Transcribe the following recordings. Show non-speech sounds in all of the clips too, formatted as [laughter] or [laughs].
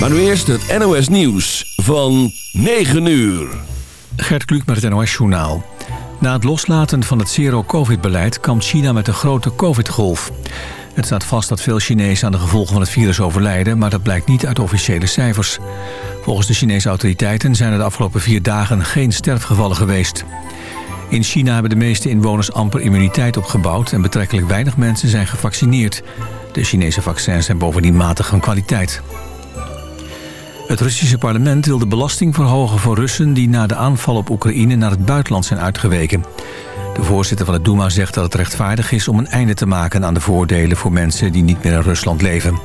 Maar nu eerst het NOS Nieuws van 9 uur. Gert Kluk met het NOS Journaal. Na het loslaten van het zero-covid-beleid kampt China met een grote covid-golf. Het staat vast dat veel Chinezen aan de gevolgen van het virus overlijden... maar dat blijkt niet uit officiële cijfers. Volgens de Chinese autoriteiten zijn er de afgelopen vier dagen geen sterfgevallen geweest. In China hebben de meeste inwoners amper immuniteit opgebouwd... en betrekkelijk weinig mensen zijn gevaccineerd. De Chinese vaccins zijn bovendien matig van kwaliteit. Het Russische parlement wil de belasting verhogen voor Russen... die na de aanval op Oekraïne naar het buitenland zijn uitgeweken. De voorzitter van het Duma zegt dat het rechtvaardig is om een einde te maken aan de voordelen voor mensen die niet meer in Rusland leven.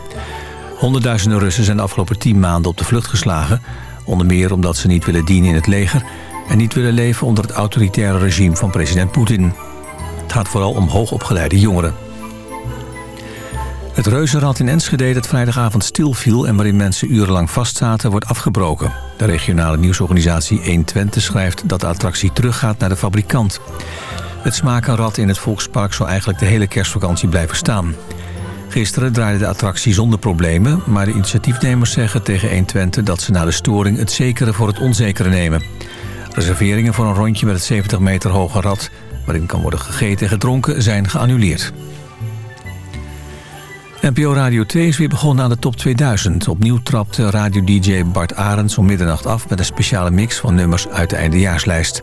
Honderdduizenden Russen zijn de afgelopen tien maanden op de vlucht geslagen. Onder meer omdat ze niet willen dienen in het leger en niet willen leven onder het autoritaire regime van president Poetin. Het gaat vooral om hoogopgeleide jongeren. Het reuzenrad in Enschede dat vrijdagavond stilviel... en waarin mensen urenlang vastzaten, wordt afgebroken. De regionale nieuwsorganisatie 120 schrijft dat de attractie teruggaat naar de fabrikant. Het smakenrad in het Volkspark zou eigenlijk de hele kerstvakantie blijven staan. Gisteren draaide de attractie zonder problemen... maar de initiatiefnemers zeggen tegen 120 dat ze na de storing... het zekere voor het onzekere nemen. Reserveringen voor een rondje met het 70 meter hoge rad... waarin kan worden gegeten en gedronken, zijn geannuleerd. NPO Radio 2 is weer begonnen aan de top 2000. Opnieuw trapte radio-dj Bart Arends om middernacht af... met een speciale mix van nummers uit de eindejaarslijst.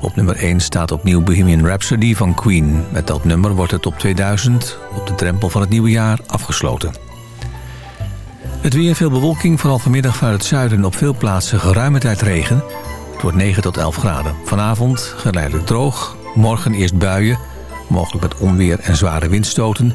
Op nummer 1 staat opnieuw Bohemian Rhapsody van Queen. Met dat nummer wordt de top 2000 op de drempel van het nieuwe jaar afgesloten. Het weer veel bewolking, vooral vanmiddag vanuit het zuiden... op veel plaatsen geruime tijd regen. Het wordt 9 tot 11 graden. Vanavond geleidelijk droog. Morgen eerst buien, mogelijk met onweer en zware windstoten...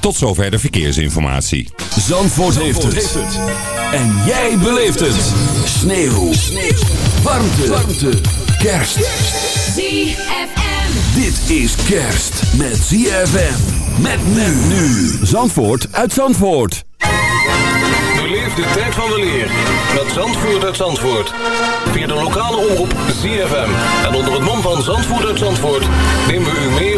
Tot zover de verkeersinformatie. Zandvoort, heeft, het. En jij beleeft het. Sneeuw. Sneeuw. Warmte. Warmte. Kerst. ZFM. Dit is kerst met ZFM. Met men nu. Zandvoort uit Zandvoort. Beleef de tijd van de leer met Zandvoort uit Zandvoort. Via de lokale omroep ZFM. En onder het mom van Zandvoort uit Zandvoort... nemen we u mee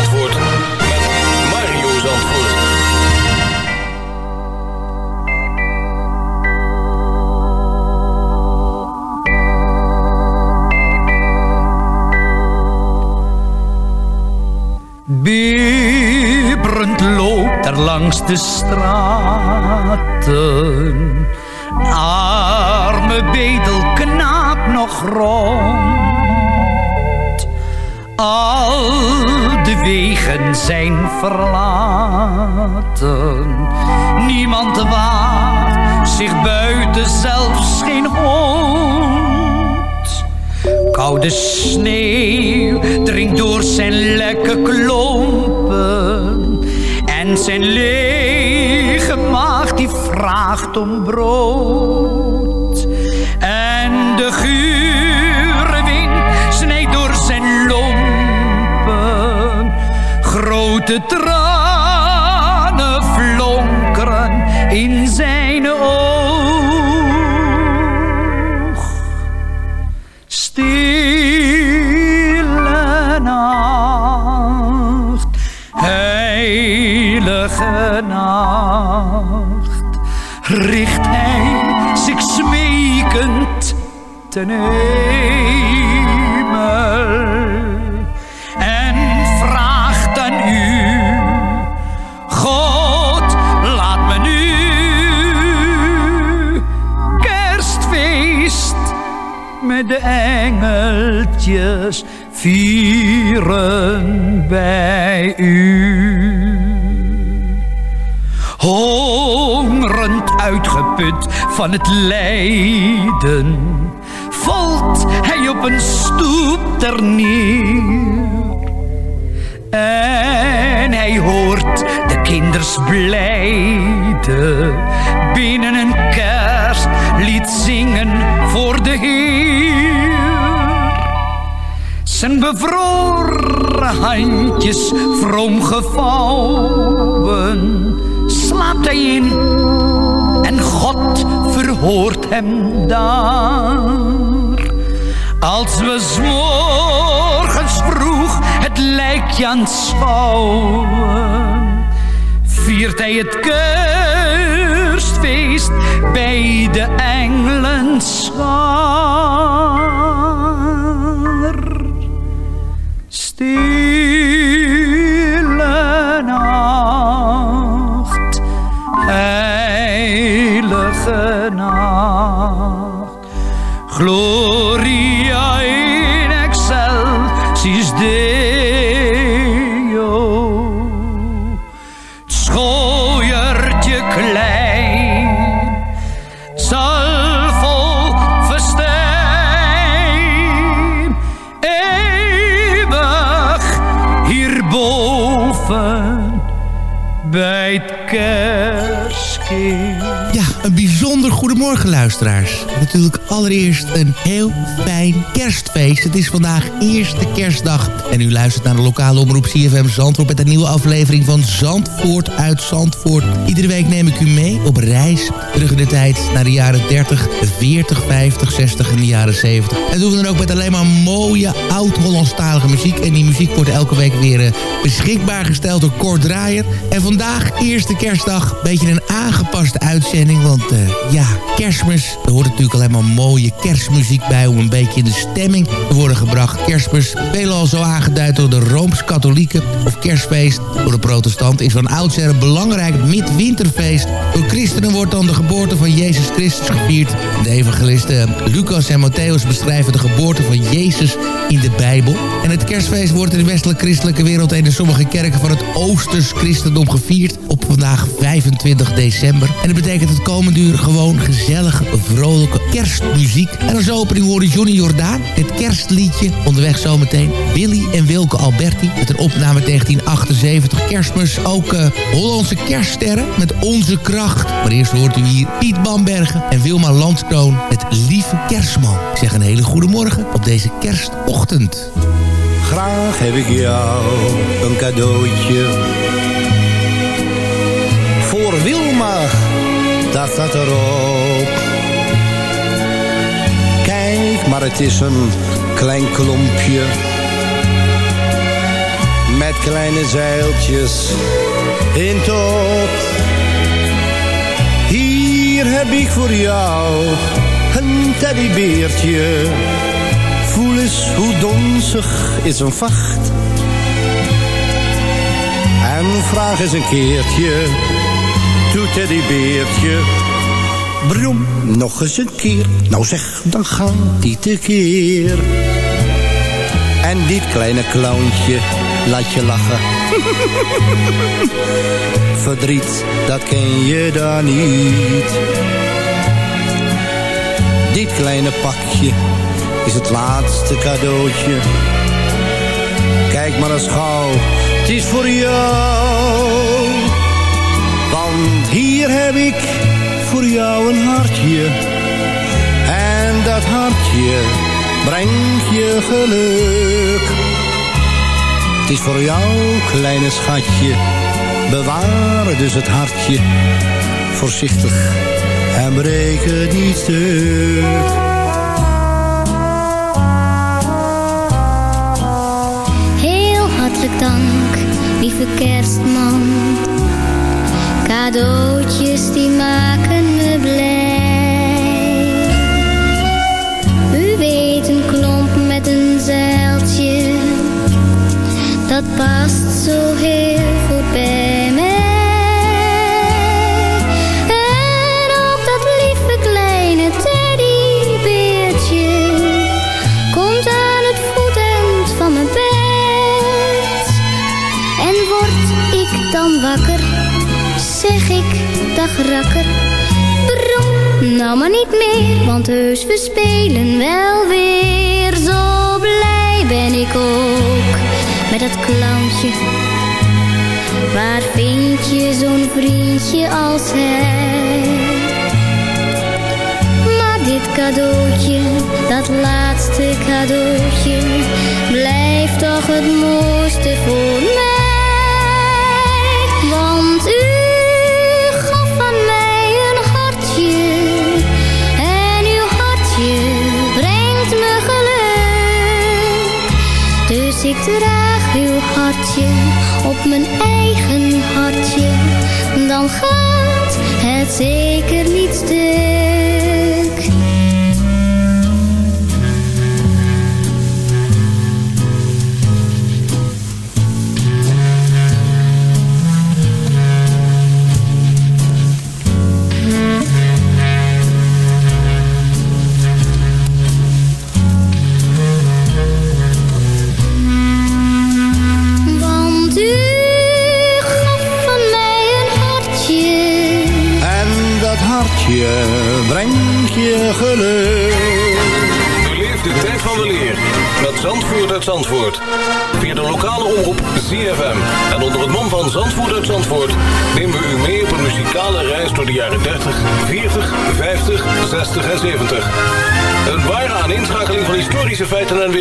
Bibberend loopt er langs de straten. Arme bedelknaap nog rond. Al de wegen zijn verlaten. Niemand waagt zich buiten, zelfs geen hond. Koude sneeuw dringt door zijn lekke klompen. En zijn lege maag die vraagt om brood. En de gure wind snijdt door zijn lompen. Grote ten hemel en vraagt aan u, God, laat me nu kerstfeest met de engeltjes vieren bij u. Hongerend uitgeput van het lijden, hij op een stoep ter neer. En hij hoort de kinders blijden binnen een kerstlied zingen voor de Heer. Zijn bevroren handjes vroom gevouwen, slaapt hij in en God verhoort hem daar. Als we s'morgens vroeg het lijkje aanschouwen, viert hij het kerstfeest bij de engelen schaar. Stille nacht, heilige nacht, gloria goedemorgen luisteraars. Natuurlijk allereerst een heel fijn kerstfeest. Het is vandaag eerste kerstdag. En u luistert naar de lokale omroep CFM Zandvoort... met een nieuwe aflevering van Zandvoort uit Zandvoort. Iedere week neem ik u mee op reis. Terug in de tijd naar de jaren 30, 40, 50, 60 en de jaren 70. En doen we dan ook met alleen maar mooie oud-Hollandstalige muziek. En die muziek wordt elke week weer eh, beschikbaar gesteld door Kort. En vandaag, eerste kerstdag, beetje een aangepaste uitzending. Want eh, ja, kerstmis, er hoort natuurlijk alleen maar mooie kerstmuziek bij... om een beetje in de stemming te worden gebracht. Kerstmis, veelal zo aangeduid door de Rooms-Katholieken... of kerstfeest door de protestant... is van oudsher een belangrijk midwinterfeest. Door christenen wordt dan de geboorte van Jezus Christus gevierd. De evangelisten Lucas en Matthäus beschrijven de geboorte van Jezus in de Bijbel. En het kerstfeest wordt in de westelijke christelijke wereld... en in sommige kerken van het Oosters christendom gevierd... op vandaag 25 december. En dat betekent het komende uur gewoon gezellige, vrolijke kerstmuziek. En als opening hoorde Johnny Jordaan, het kerstliedje. Onderweg zometeen Billy en Wilke Alberti met een opname 1978. Kerstmis, ook eh, Hollandse kerststerren met Onze Kracht. Maar eerst hoort u hier Piet Bambergen en Wilma Landskroon met Lieve Kerstman. Ik zeg een hele goede morgen op deze kerstochtend. Graag heb ik jou een cadeautje. Voor Wilma, dat staat erop. Maar het is een klein klompje. Met kleine zeiltjes in top. Hier heb ik voor jou een teddybeertje. Voel eens hoe donzig is een vacht. En vraag eens een keertje, doet teddybeertje. Brom, nog eens een keer. Nou zeg, dan gaat die tekeer. En dit kleine clowntje laat je lachen. [laughs] Verdriet, dat ken je dan niet. Dit kleine pakje is het laatste cadeautje. Kijk maar eens gauw, het is voor jou. Jou een hartje. En dat hartje brengt je geluk. Het is voor jou, kleine schatje. Bewaar dus het hartje voorzichtig en breek het niet stuk. Heel hartelijk dank, lieve kerstman. Cadeautjes die maken u weet een klomp met een zeiltje, dat past zo heel goed bij mij. En ook dat lieve kleine teddybeertje, komt aan het voetend van mijn bed. En word ik dan wakker, zeg ik dagrakker. Nou maar niet meer, want heus we spelen wel weer. Zo blij ben ik ook met dat clowntje. Waar vind je zo'n vriendje als hij? Maar dit cadeautje, dat laatste cadeautje, blijft toch het mooiste voor mij. Draag uw hartje op mijn eigen hartje, dan gaat het zeker niet.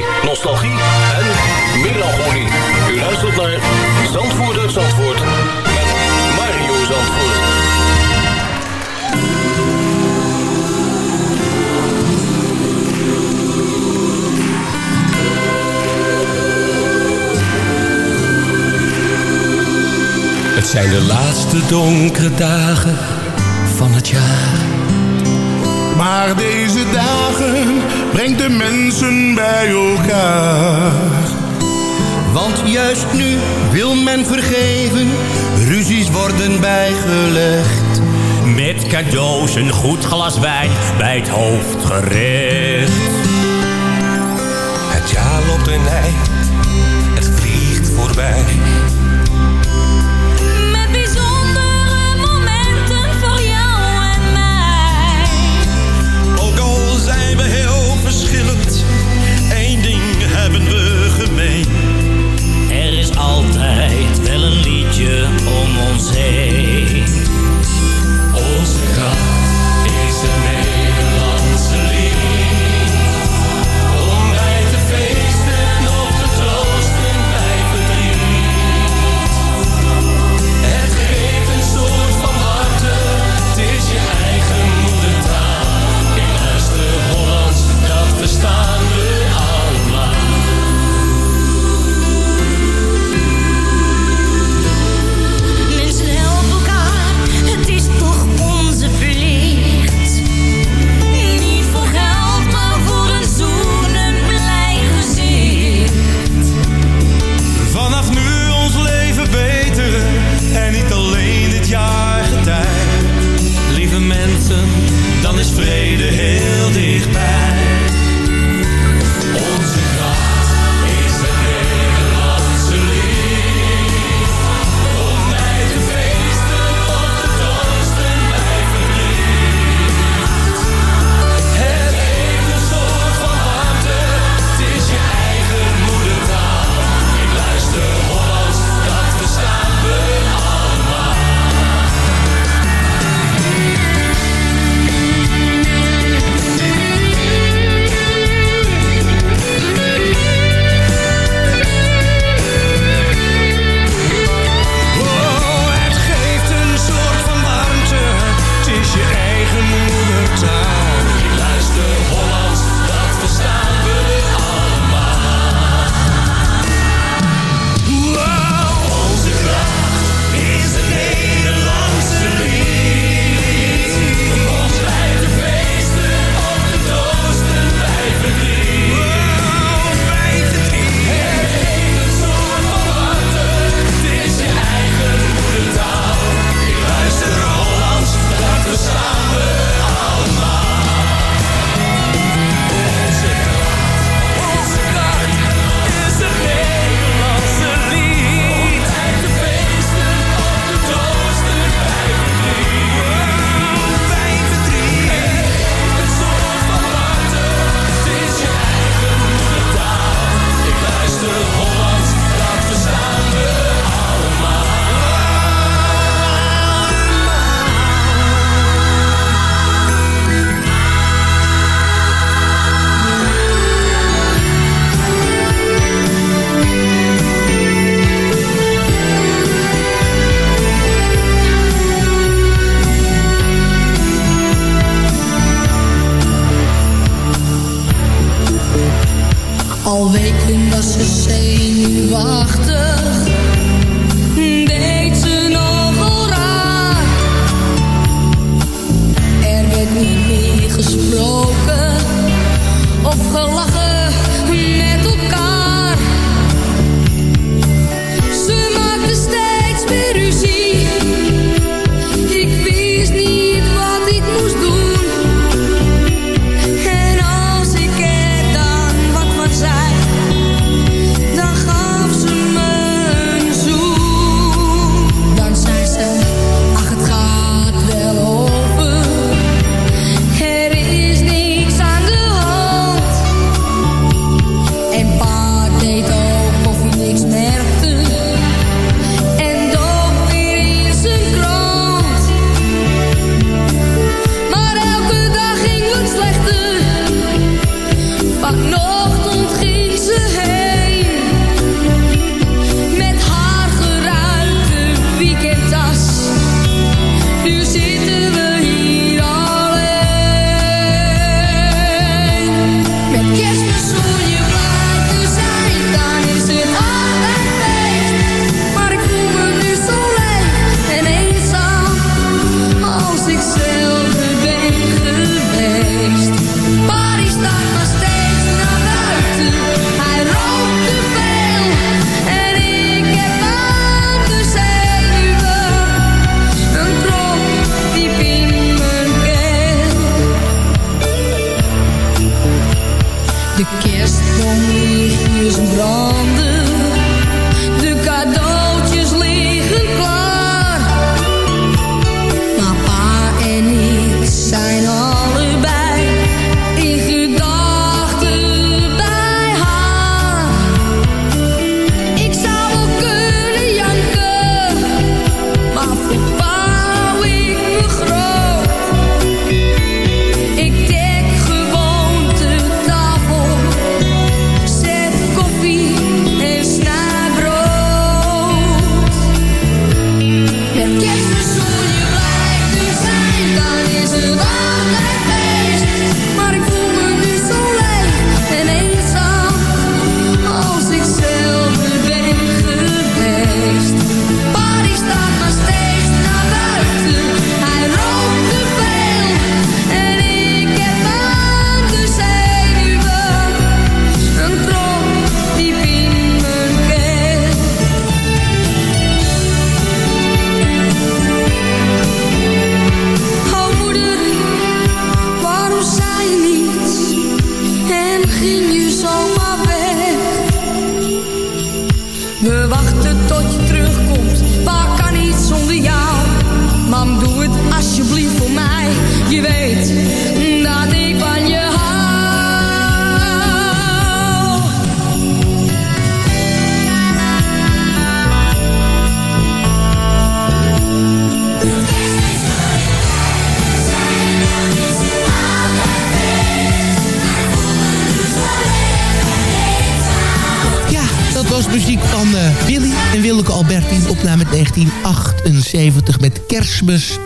nostalgie en melancholie. U luistert naar Zandvoort Zandvoort met Mario Zandvoort. Het zijn de laatste donkere dagen van het jaar. Maar deze dagen brengt de mensen bij elkaar. Want juist nu wil men vergeven, ruzies worden bijgelegd. Met cadeaus een goed glas wijn bij het hoofdgerecht. Het jaar loopt een eind, het vliegt voorbij. Om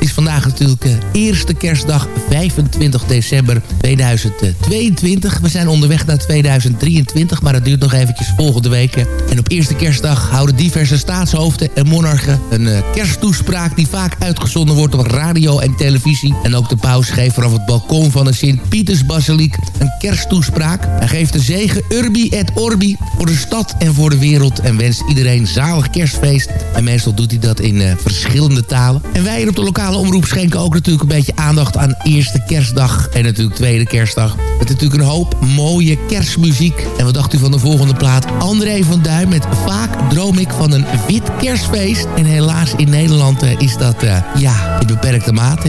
Is vandaag natuurlijk eh, eerste kerstdag 25 december 2022. We zijn onderweg naar 2023, maar dat duurt nog eventjes volgende week. En op eerste kerstdag houden diverse staatshoofden en monarchen een eh, kersttoespraak... die vaak uitgezonden wordt op radio en televisie. En ook de paus geeft vanaf het balkon van de Sint-Pietersbasiliek een kersttoespraak. Hij geeft de zegen Urbi et Orbi voor de stad en voor de wereld... en wenst iedereen zalig kerstfeest. En meestal doet hij dat in eh, verschillende talen. En wij hier op de lokale omroep schenken ook natuurlijk een beetje aandacht aan eerste kerstdag... en natuurlijk tweede kerstdag. Met natuurlijk een hoop mooie kerstmuziek. En wat dacht u van de volgende plaat? André van Duin met Vaak droom ik van een wit kerstfeest. En helaas in Nederland eh, is dat eh, ja, in beperkte mate.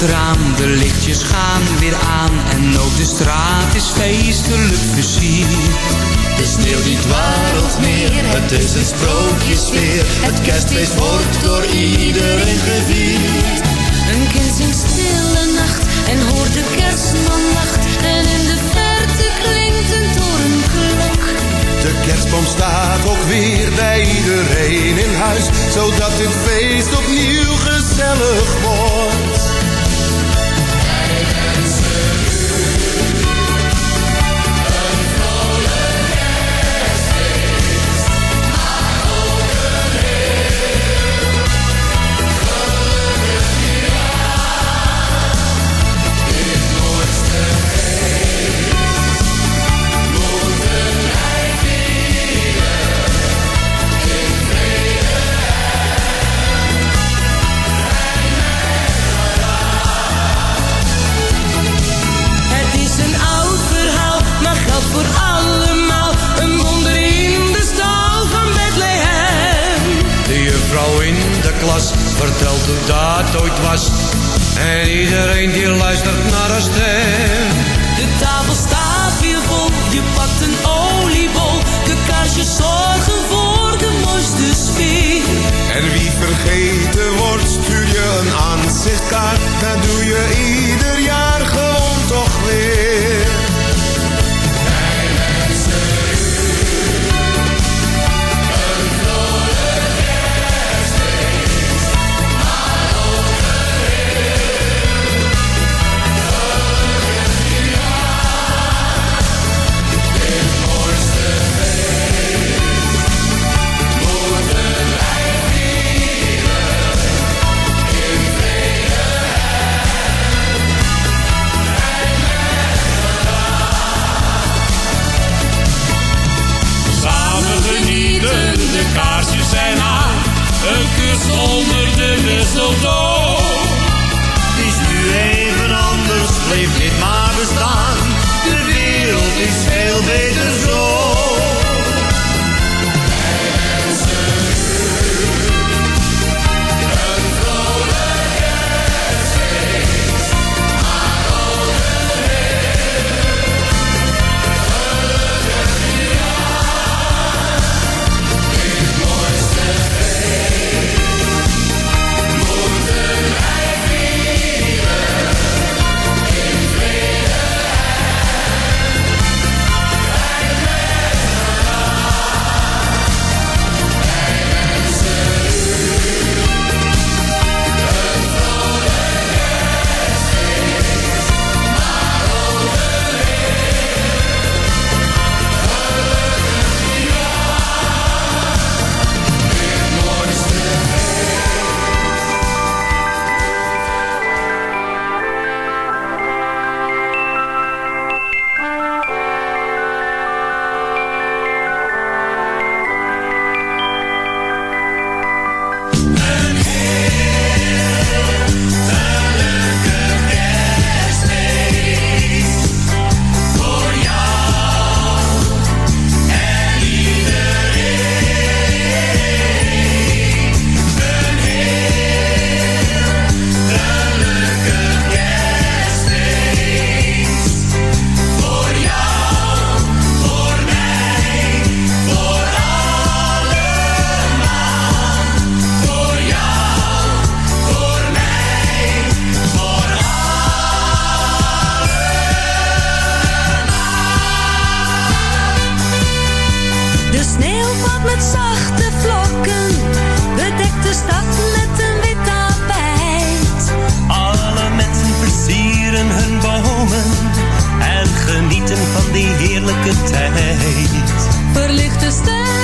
het raam, de lichtjes gaan weer aan en ook de straat is feestelijk versierd. De sneeuw die dwarrelt neer, het is een sprookjesfeer. Het kerstfeest wordt door iedereen gevierd. Een kind zingt stille nacht en hoort de kerstman lacht. En in de verte klinkt een torenklok. De kerstboom staat ook weer bij iedereen in huis, zodat dit feest opnieuw gezellig wordt. understand.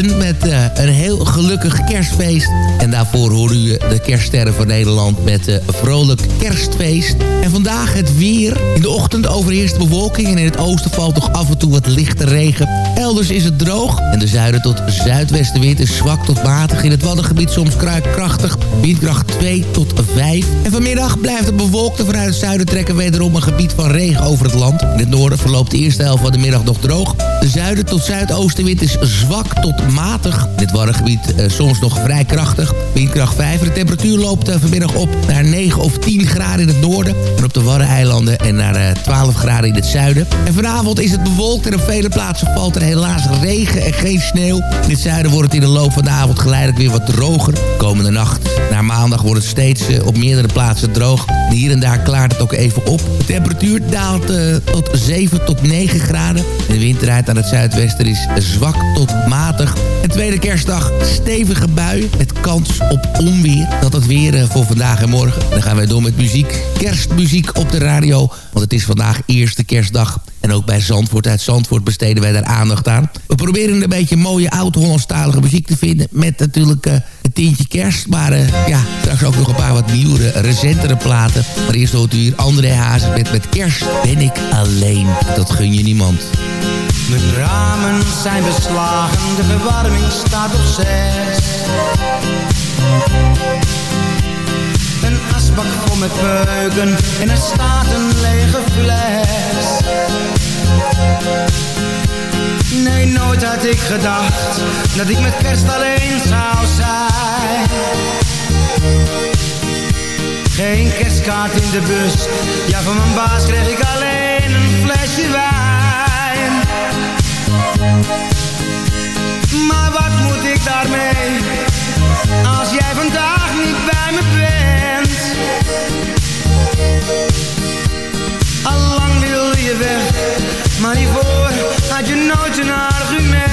Met eh, een heel gelukkig kerstfeest. En daarvoor hoorde u de kerststerren van Nederland met een vrolijk kerstfeest. En vandaag het weer. In de ochtend overheerst bewolking en in het oosten valt toch af en toe wat lichte regen. Elders is het droog en de zuiden tot zuidwestenwind is zwak tot matig. In het Waddengebied soms kruidkrachtig, windkracht 2 tot 5. En vanmiddag blijft het bewolkt vanuit het zuiden trekken wederom een gebied van regen over het land. In het noorden verloopt de eerste helft van de middag nog droog. De zuiden tot zuidoostenwind is zwak tot matig. In het eh, soms nog vrij krachtig. Windkracht 5. De temperatuur loopt eh, vanmiddag op naar 9 of 10 graden in het noorden. En op de Waddeneilanden en naar eh, 12 graden in het zuiden. En vanavond is het bewolkt en op vele plaatsen valt er helaas regen en geen sneeuw. In het zuiden wordt het in de loop van de avond geleidelijk weer wat droger. Komende nacht naar maandag wordt het steeds eh, op meerdere plaatsen droog. Hier en daar klaart het ook even op. De temperatuur daalt eh, tot 7 tot 9 graden. En de winterheid aan het zuidwesten is zwak tot matig. En tweede kerstdag stevige bui met kans op onweer. Dat het weer eh, voor vandaag en morgen. Dan gaan wij door met muziek. Kerstmuziek op de radio. Want het is vandaag eerste kerstdag. En ook bij Zandvoort uit Zandvoort besteden wij daar aandacht aan. We proberen een beetje mooie oud-Hollandstalige muziek te vinden. Met natuurlijk eh, een tintje kerst. Maar eh, ja, straks ook nog een paar wat nieuwere, recentere platen. Maar eerst hoort u hier André Hazes met, met kerst ben ik alleen. Dat gun je niemand. Mijn ramen zijn beslagen, de verwarming staat op zes. Een asbak vol met peuken en er staat een lege fles. Nee, nooit had ik gedacht dat ik met kerst alleen zou zijn. Geen kerstkaart in de bus, ja van mijn baas kreeg ik alleen een flesje wijn. Maar wat moet ik daarmee, als jij vandaag niet bij me bent? Allang wilde je weg, maar hiervoor had je nooit een argument.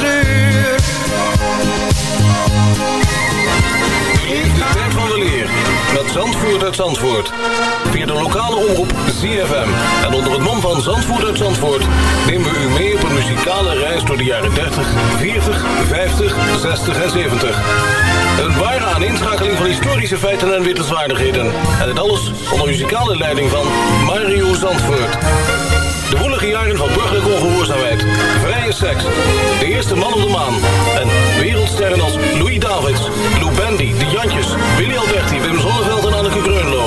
maar verscheur. De tijd van de leer met Zandvoort uit Zandvoort. Via de lokale omroep ZFM. En onder het mom van Zandvoort uit Zandvoort... nemen we u mee op een muzikale reis door de jaren 30, 40, 50, 60 en 70. Een ware van historische feiten en wittelswaardigheden. En het alles onder muzikale leiding van Mario Zandvoort. De woelige jaren van burgerlijke ongehoorzaamheid, vrije seks, de eerste man op de maan... en wereldsterren als Louis Davids, Lou Bendy, De Jantjes, Willy Alberti, Wim Zonneveld en Anneke Greunlo.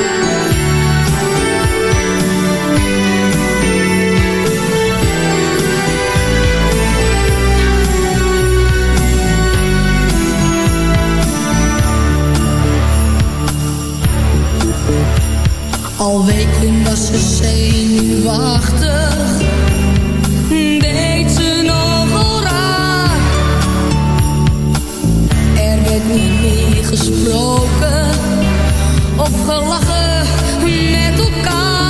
Was ze zenuwachtig, deed ze nogal raar. Er werd niet meer gesproken of gelachen met elkaar.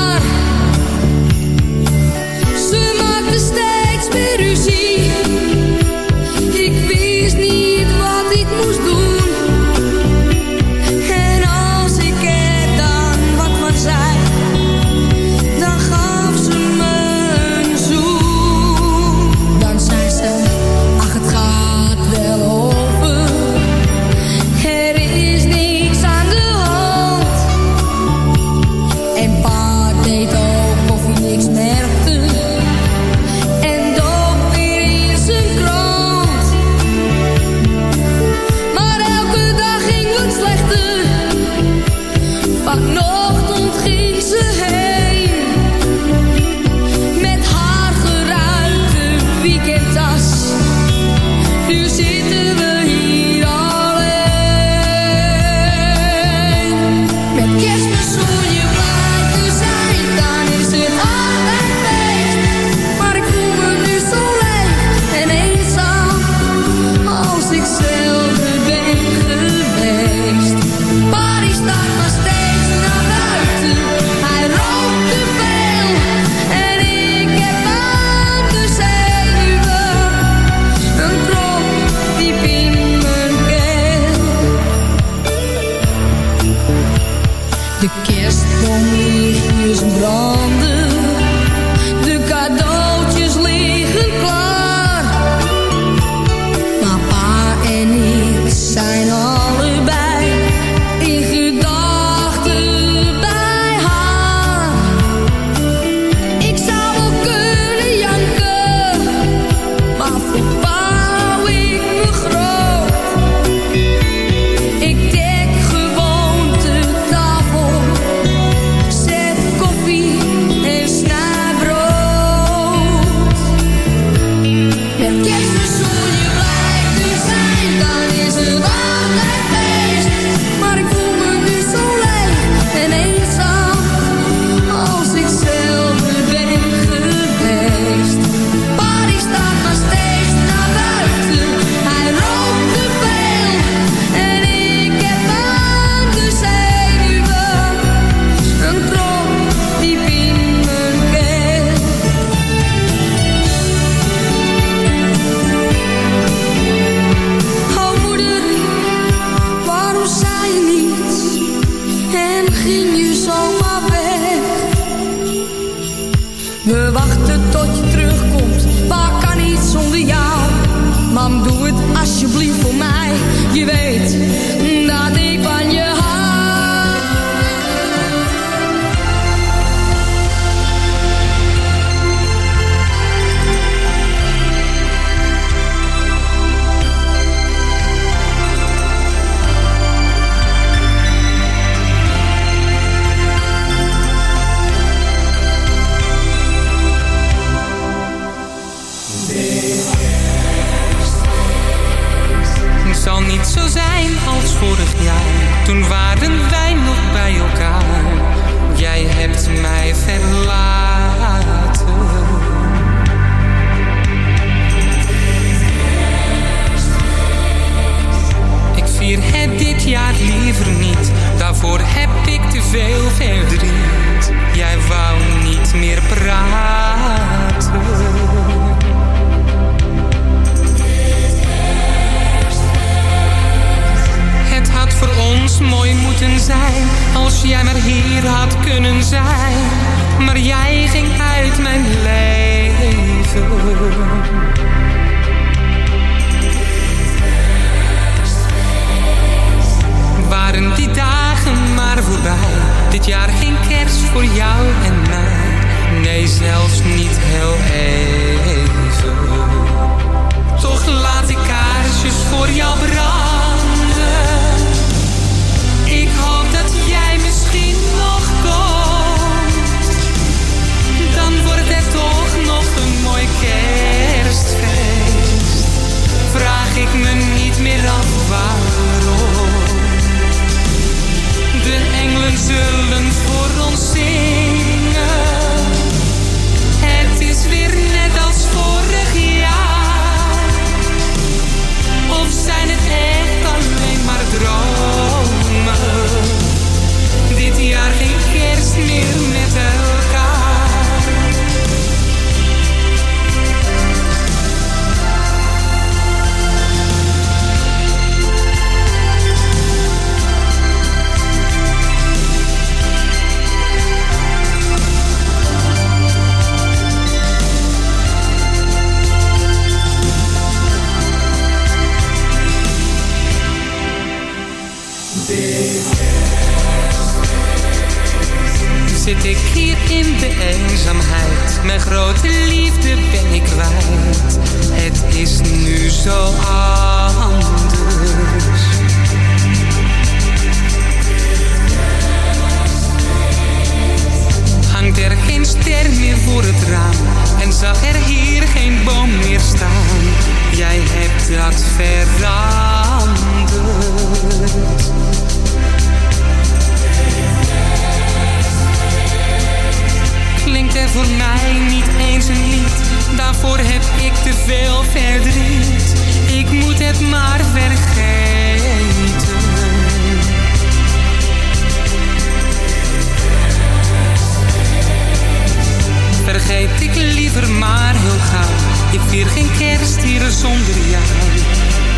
Vergeet ik liever maar heel gauw. Ik vier geen kerst hier zonder jou.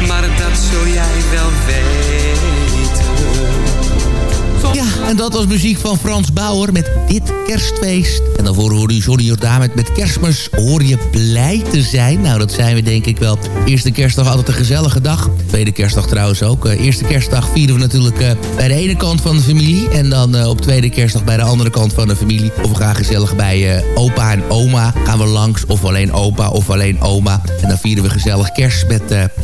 Maar dat zul jij wel weten. Ja, en dat was muziek van Frans Bauer met Dit Kerstfeest. En daarvoor hoorde u Johnny Jordaan met, met Kerstmis hoor je blij te zijn. Nou, dat zijn we denk ik wel. Eerste kerstdag altijd een gezellige dag. Tweede kerstdag trouwens ook. Eh, eerste kerstdag vieren we natuurlijk eh, bij de ene kant van de familie. En dan eh, op tweede kerstdag bij de andere kant van de familie. Of we gaan gezellig bij opa en oma. Gaan we langs of alleen opa of alleen oma. En dan vieren we gezellig kerst met,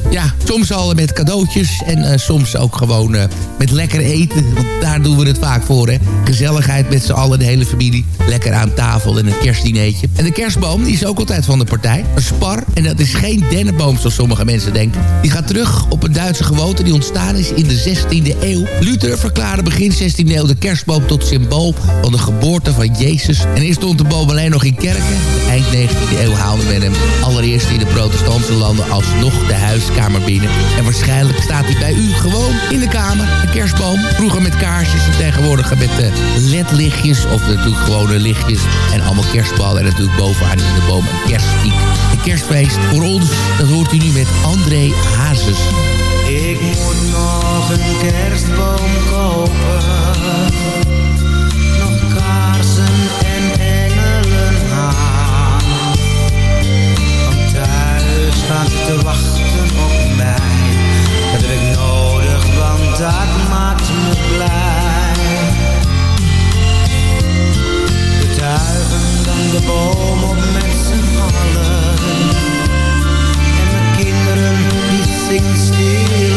ja, soms al met cadeautjes. En soms ook gewoon met lekker eten. Want daar doen we het vaak voor, hè. Gezelligheid met z'n allen, de hele familie. Lekker aan tafel en een kerstdineetje. En de kerstboom, die is ook altijd van de partij. Een spar. En dat is geen dennenboom, zoals sommige mensen denken. Die gaat terug op een Duitse gewoonte die ontstaan is in de 16e eeuw. Luther verklaarde begin 16e eeuw de kerstboom tot symbool van de geboorte van Jezus. En eerst stond de boom alleen nog in kerken. Eind 19e eeuw haalde men hem allereerst in de protestantse landen alsnog de huiskamer binnen. En waarschijnlijk staat hij bij u gewoon in de kamer. Een kerstboom, vroeger met kaarsjes tegenwoordig met de ledlichtjes. Of natuurlijk gewone lichtjes. En allemaal kerstballen. En natuurlijk bovenaan in de boom een kerstpiek. De kerstfeest voor ons. Dat hoort u nu met André Hazes. Ik moet nog een kerstboom kopen. Nog kaarsen en engelenhaar. Want thuis staat te wachten op mij. Dat heb ik nodig, want dat de boom op met z'n allen. En de kinderen die zingen stil.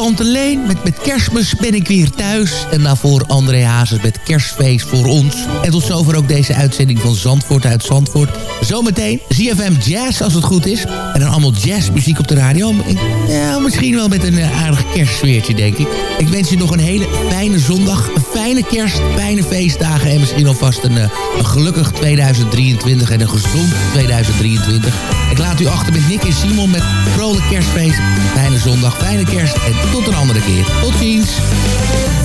Tante. Met, met kerstmis ben ik weer thuis. En daarvoor André Hazes met kerstfeest voor ons. En tot zover ook deze uitzending van Zandvoort uit Zandvoort. Zometeen ZFM Jazz als het goed is. En dan allemaal jazzmuziek op de radio. Ja, misschien wel met een uh, aardig kerstsfeertje denk ik. Ik wens je nog een hele fijne zondag. Fijne kerst, fijne feestdagen. En misschien alvast een, uh, een gelukkig 2023 en een gezond 2023. Ik laat u achter met Nick en Simon met vrolijk kerstfeest. Fijne zondag, fijne kerst en tot een andere keer. Tot ziens.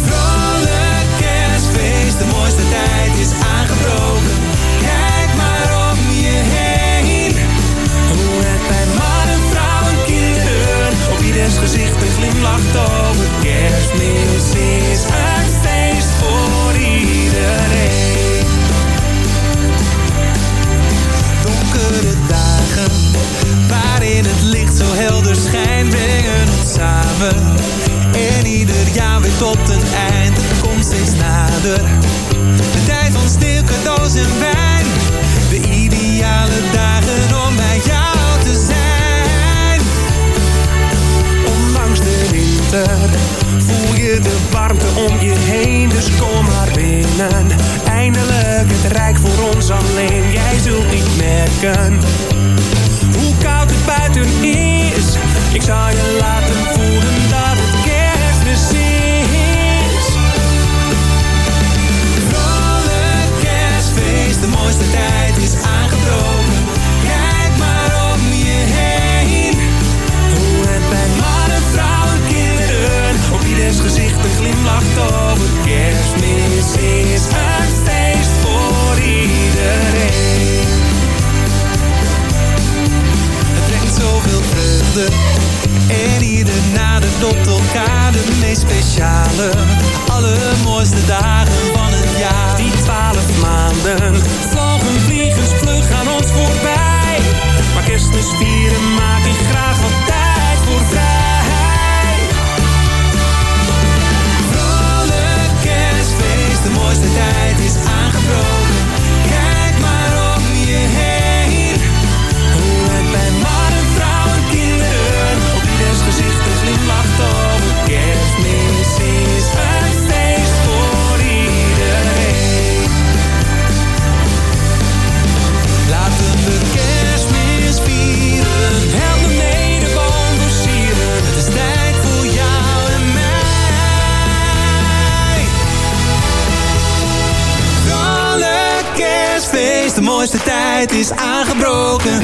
Vrolijk kerstfeest, de mooiste tijd is aangebroken. Kijk maar om je heen. Hoe het bij mannen, vrouwen, kinderen op ieders gezicht een glimlach tovert. Kerstmis is een zo helder schijnt, brengen ons samen. En ieder jaar weer tot een eind, komt steeds nader. De tijd van stil, cadeaus en wijn. De ideale dagen om bij jou te zijn. Ondanks de winter voel je de warmte om je heen, dus kom maar binnen. Eindelijk het rijk voor ons alleen, jij zult niet merken. Buiten is, ik zal je laten voelen dat het kerstmis is. Vrolijk kerstfeest, de mooiste tijd is aangebroken. En ieder nadert tot elkaar de meest speciale, allermooiste dagen van het jaar. Die twaalf maanden vlogen vliegensvlug aan ons voorbij. Maar kerstmis vieren maak ik graag wat tijd voor vrij. De mooiste tijd mooiste tijd is aangebroken.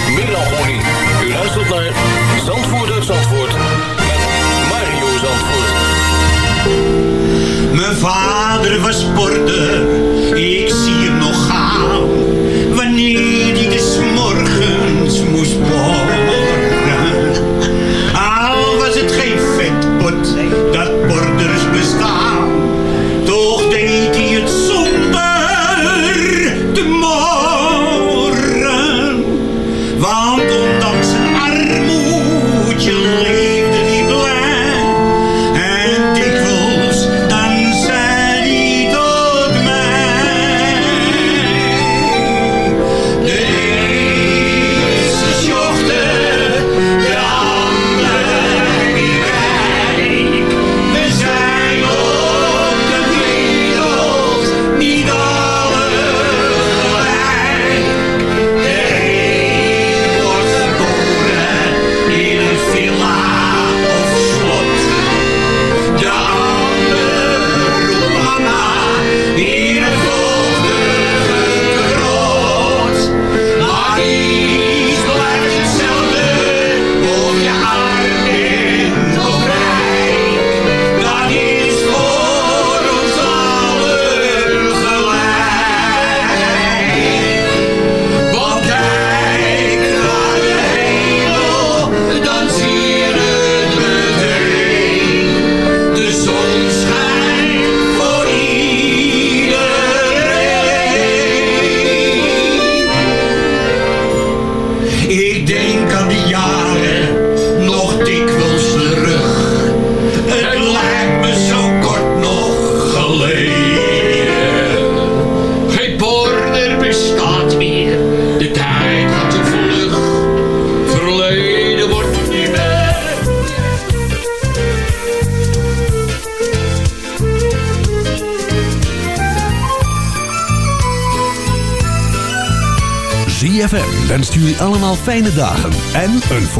melancholie. U luistert naar Zandvoort uit Zandvoort met Mario Zandvoort. Mijn vader was sporter, ik zie hem nog gaan. Wanneer hij des morgens moest borren. Al was het geen vetpot dat borders bestaan.